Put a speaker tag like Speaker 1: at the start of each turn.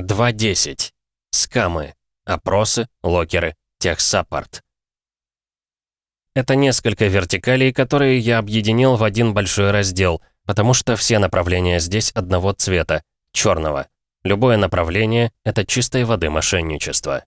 Speaker 1: 2.10. Скамы. Опросы, локеры, техсаппорт. Это несколько вертикалей, которые я объединил в один большой раздел, потому что все направления здесь одного цвета, черного. Любое направление — это чистой воды мошенничество.